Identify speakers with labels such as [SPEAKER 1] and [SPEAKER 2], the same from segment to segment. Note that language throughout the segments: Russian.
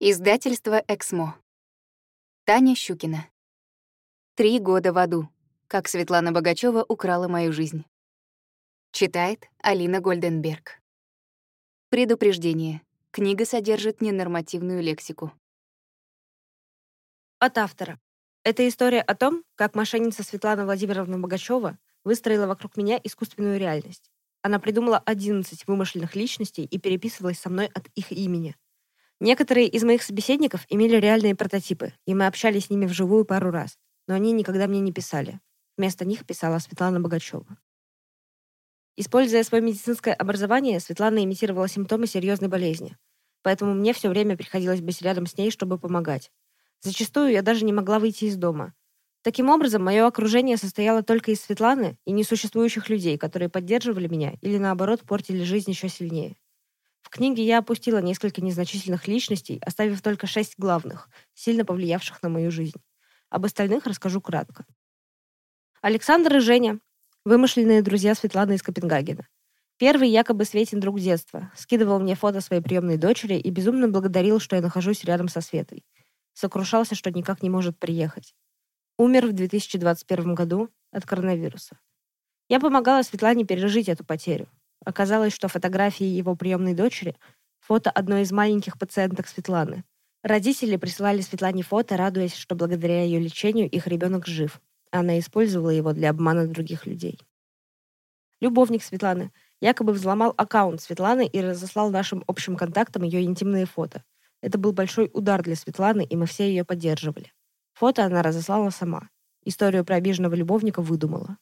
[SPEAKER 1] Издательство «Эксмо». Таня Щукина. «Три года в аду. Как Светлана Богачева украла мою жизнь». Читает Алина Гольденберг. Предупреждение. Книга содержит ненормативную лексику.
[SPEAKER 2] От автора. Это история о том, как мошенница Светлана Владимировна Богачева выстроила вокруг меня искусственную реальность. Она придумала 11 вымышленных личностей и переписывалась со мной от их имени — Некоторые из моих собеседников имели реальные прототипы, и мы общались с ними вживую пару раз, но они никогда мне не писали. Вместо них писала Светлана Богачева. Используя свое медицинское образование, Светлана имитировала симптомы серьезной болезни. Поэтому мне все время приходилось быть рядом с ней, чтобы помогать. Зачастую я даже не могла выйти из дома. Таким образом, мое окружение состояло только из Светланы и несуществующих людей, которые поддерживали меня или, наоборот, портили жизнь еще сильнее. В книге я опустила несколько незначительных личностей, оставив только шесть главных, сильно повлиявших на мою жизнь. Об остальных расскажу кратко. Александр и Женя — вымышленные друзья Светланы из Копенгагена. Первый якобы Светин друг детства. Скидывал мне фото своей приемной дочери и безумно благодарил, что я нахожусь рядом со Светой. Сокрушался, что никак не может приехать. Умер в 2021 году от коронавируса. Я помогала Светлане пережить эту потерю. Оказалось, что фотографии его приемной дочери — фото одной из маленьких пациенток Светланы. Родители присылали Светлане фото, радуясь, что благодаря ее лечению их ребенок жив. Она использовала его для обмана других людей. Любовник Светланы якобы взломал аккаунт Светланы и разослал нашим общим контактам ее интимные фото. Это был большой удар для Светланы, и мы все ее поддерживали. Фото она разослала сама. Историю про обиженного любовника выдумала.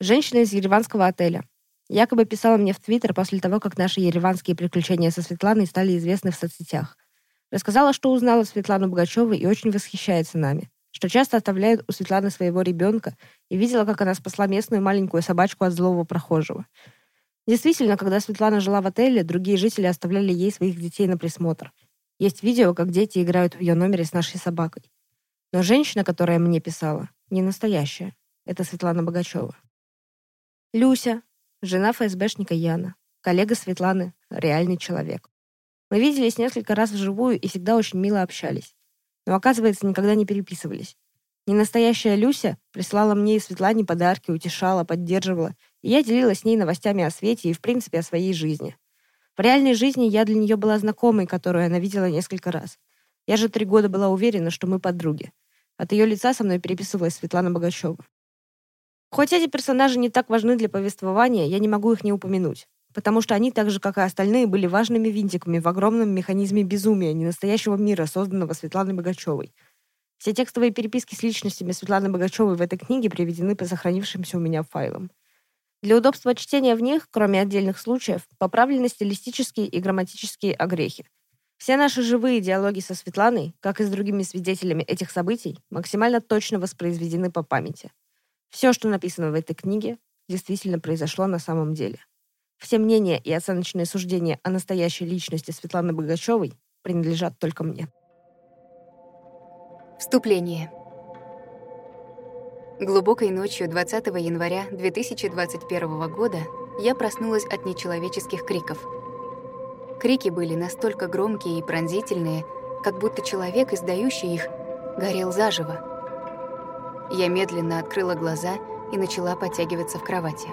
[SPEAKER 2] Женщина из ереванского отеля. Якобы писала мне в Твиттер после того, как наши ереванские приключения со Светланой стали известны в соцсетях. Рассказала, что узнала Светлану Богачеву и очень восхищается нами, что часто оставляет у Светланы своего ребенка и видела, как она спасла местную маленькую собачку от злого прохожего. Действительно, когда Светлана жила в отеле, другие жители оставляли ей своих детей на присмотр. Есть видео, как дети играют в ее номере с нашей собакой. Но женщина, которая мне писала, не настоящая. Это Светлана Богачева. Люся, жена ФСБшника Яна, коллега Светланы, реальный человек. Мы виделись несколько раз вживую и всегда очень мило общались. Но, оказывается, никогда не переписывались. Ненастоящая Люся прислала мне и Светлане подарки, утешала, поддерживала, и я делилась с ней новостями о свете и, в принципе, о своей жизни. В реальной жизни я для нее была знакомой, которую она видела несколько раз. Я же три года была уверена, что мы подруги. От ее лица со мной переписывалась Светлана Богачева. Хоть эти персонажи не так важны для повествования, я не могу их не упомянуть, потому что они, так же, как и остальные, были важными винтиками в огромном механизме безумия ненастоящего мира, созданного Светланой Богачевой. Все текстовые переписки с личностями Светланы Богачевой в этой книге приведены по сохранившимся у меня файлам. Для удобства чтения в них, кроме отдельных случаев, поправлены стилистические и грамматические огрехи. Все наши живые диалоги со Светланой, как и с другими свидетелями этих событий, максимально точно воспроизведены по памяти. Все, что написано в этой книге, действительно произошло на самом деле. Все мнения и оценочные суждения о настоящей личности Светланы Богачевой принадлежат только мне.
[SPEAKER 1] Вступление. Глубокой ночью 20 января 2021 года я проснулась от нечеловеческих криков. Крики были настолько громкие и пронзительные, как будто человек, издающий их, горел заживо. Я медленно открыла глаза и начала подтягиваться в кровати.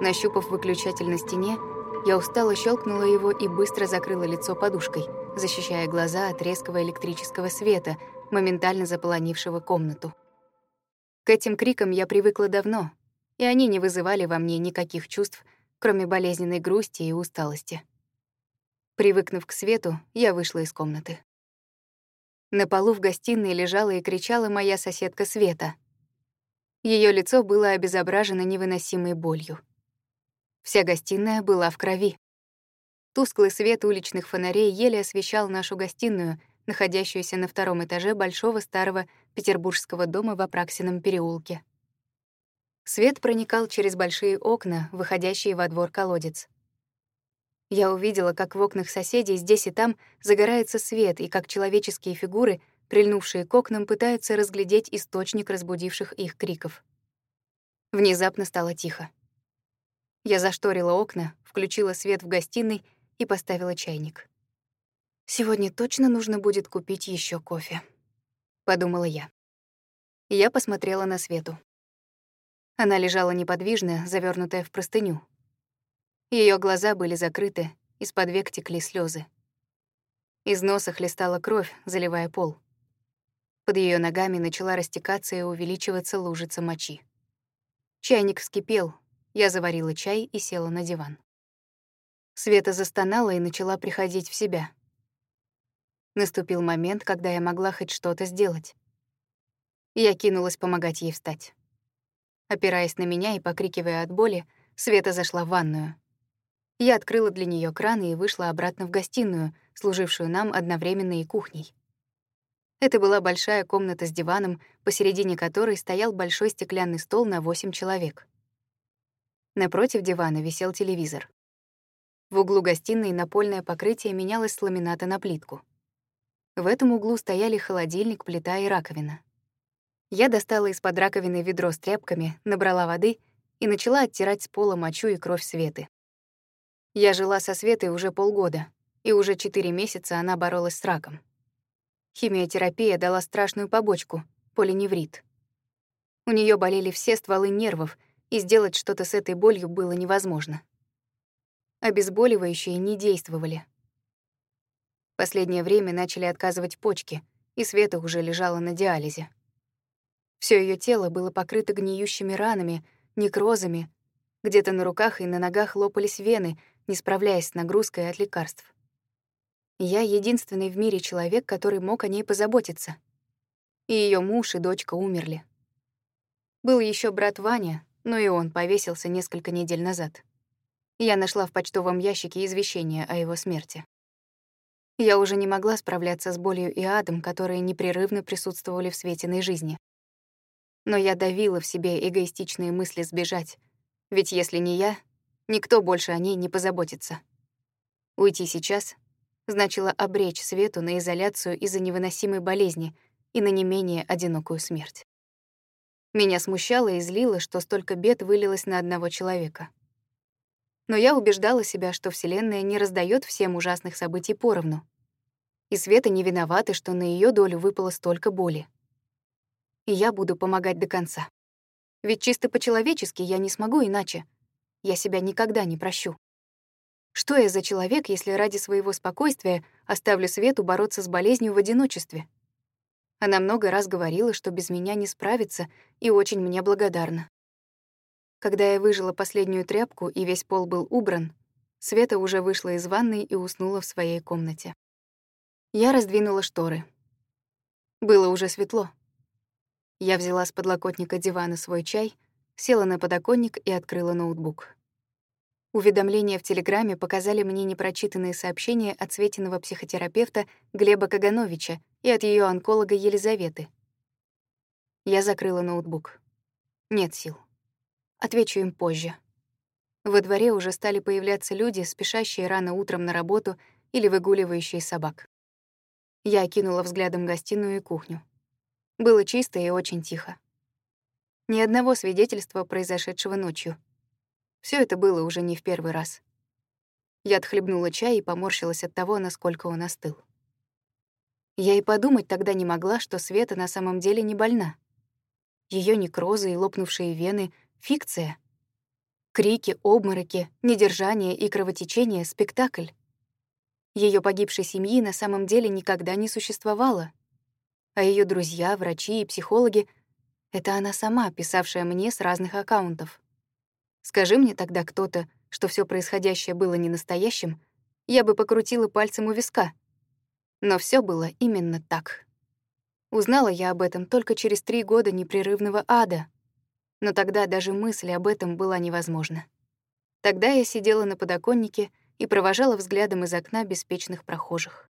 [SPEAKER 1] Нащупав выключатель на стене, я устало щелкнула его и быстро закрыла лицо подушкой, защищая глаза от резкого электрического света, моментально заполонившего комнату. К этим крикам я привыкла давно, и они не вызывали во мне никаких чувств, кроме болезненной грусти и усталости. Привыкнув к свету, я вышла из комнаты. На полу в гостиной лежала и кричала моя соседка Света. Ее лицо было обезображено невыносимой болью. Вся гостиная была в крови. Тусклый свет уличных фонарей еле освещал нашу гостиную, находящуюся на втором этаже большого старого петербургского дома в Апраксином переулке. Свет проникал через большие окна, выходящие во двор колодец. Я увидела, как в окнах соседей здесь и там загорается свет, и как человеческие фигуры, прильнувшие к окнам, пытаются разглядеть источник разбудивших их криков. Внезапно стало тихо. Я зашторила окна, включила свет в гостиной и поставила чайник. Сегодня точно нужно будет купить еще кофе, подумала я. Я посмотрела на Свету. Она лежала неподвижно, завернутая в простыню. Ее глаза были закрыты, из-под век текли слезы. Из носа хлестала кровь, заливая пол. Под ее ногами начала растекаться и увеличиваться лужица мочи. Чайник вскипел, я заварила чай и села на диван. Света застонала и начала приходить в себя. Наступил момент, когда я могла хоть что-то сделать. Я кинулась помогать ей встать. Опираясь на меня и покрикивая от боли, Света зашла в ванную. Я открыла для нее кран и вышла обратно в гостиную, служившую нам одновременно и кухней. Это была большая комната с диваном, посередине которой стоял большой стеклянный стол на восемь человек. Напротив дивана висел телевизор. В углу гостиной напольное покрытие менялось с ламината на плитку. В этом углу стояли холодильник, плита и раковина. Я достала из-под раковины ведро с тряпками, набрала воды и начала оттирать с пола мочу и кровь Светы. Я жила со Светой уже полгода, и уже четыре месяца она боролась с раком. Химиотерапия дала страшную побочку — полиневрит. У нее болели все стволы нервов, и сделать что-то с этой болью было невозможно. Обезболивающие не действовали. Последнее время начали отказывать почки, и Света уже лежала на диализе. Все ее тело было покрыто гниющими ранами, некрозами. Где-то на руках и на ногах лопались вены, не справляясь с нагрузкой от лекарств. Я единственный в мире человек, который мог о ней позаботиться. И ее муж и дочка умерли. Был еще брат Ваня, но и он повесился несколько недель назад. Я нашла в почтовом ящике извещение о его смерти. Я уже не могла справляться с болью и адом, которые непрерывно присутствовали в Светиной жизни. Но я давила в себе эгоистичные мысли сбежать, ведь если не я, никто больше о ней не позаботится. Уйти сейчас значило обречь Свету на изоляцию из-за невыносимой болезни и на не менее одинокую смерть. Меня смущало и злило, что столько бед вылилось на одного человека. Но я убеждала себя, что Вселенная не раздает всем ужасных событий поровну. И Света не виновата, что на ее долю выпало столько боли. И я буду помогать до конца. Ведь чисто по-человечески я не смогу иначе. Я себя никогда не прощу. Что я за человек, если ради своего спокойствия оставлю Свету бороться с болезнью в одиночестве? Она много раз говорила, что без меня не справится, и очень мне благодарна. Когда я выжила последнюю тряпку и весь пол был убран, Света уже вышла из ванной и уснула в своей комнате. Я раздвинула шторы. Было уже светло. Я взяла с подлокотника дивана свой чай, села на подоконник и открыла ноутбук. Уведомления в Телеграме показали мне непрочитанные сообщения от Светиного психотерапевта Глеба Кагановича и от ее онколога Елизаветы. Я закрыла ноутбук. Нет сил. Отвечу им позже. Во дворе уже стали появляться люди, спешащие рано утром на работу или выгуливающие собак. Я окинула взглядом гостиную и кухню. Было чисто и очень тихо. Ни одного свидетельства произошедшего ночью. Все это было уже не в первый раз. Я отхлебнула чай и поморщилась от того, насколько он остыл. Я и подумать тогда не могла, что Света на самом деле не больна. Ее некрозы и лопнувшие вены — Фикция. Крики, обмороки, недержание и кровотечение — спектакль. Ее погибшей семьи на самом деле никогда не существовало. А ее друзья, врачи и психологи — это она сама, писавшая мне с разных аккаунтов. Скажи мне тогда кто-то, что все происходящее было не настоящим, я бы покрутила пальцем у виска. Но все было именно так. Узнала я об этом только через три года непрерывного ада — но тогда даже мысль об этом была невозможна. Тогда я сидела на подоконнике и провожала взглядом из окна беспечных прохожих.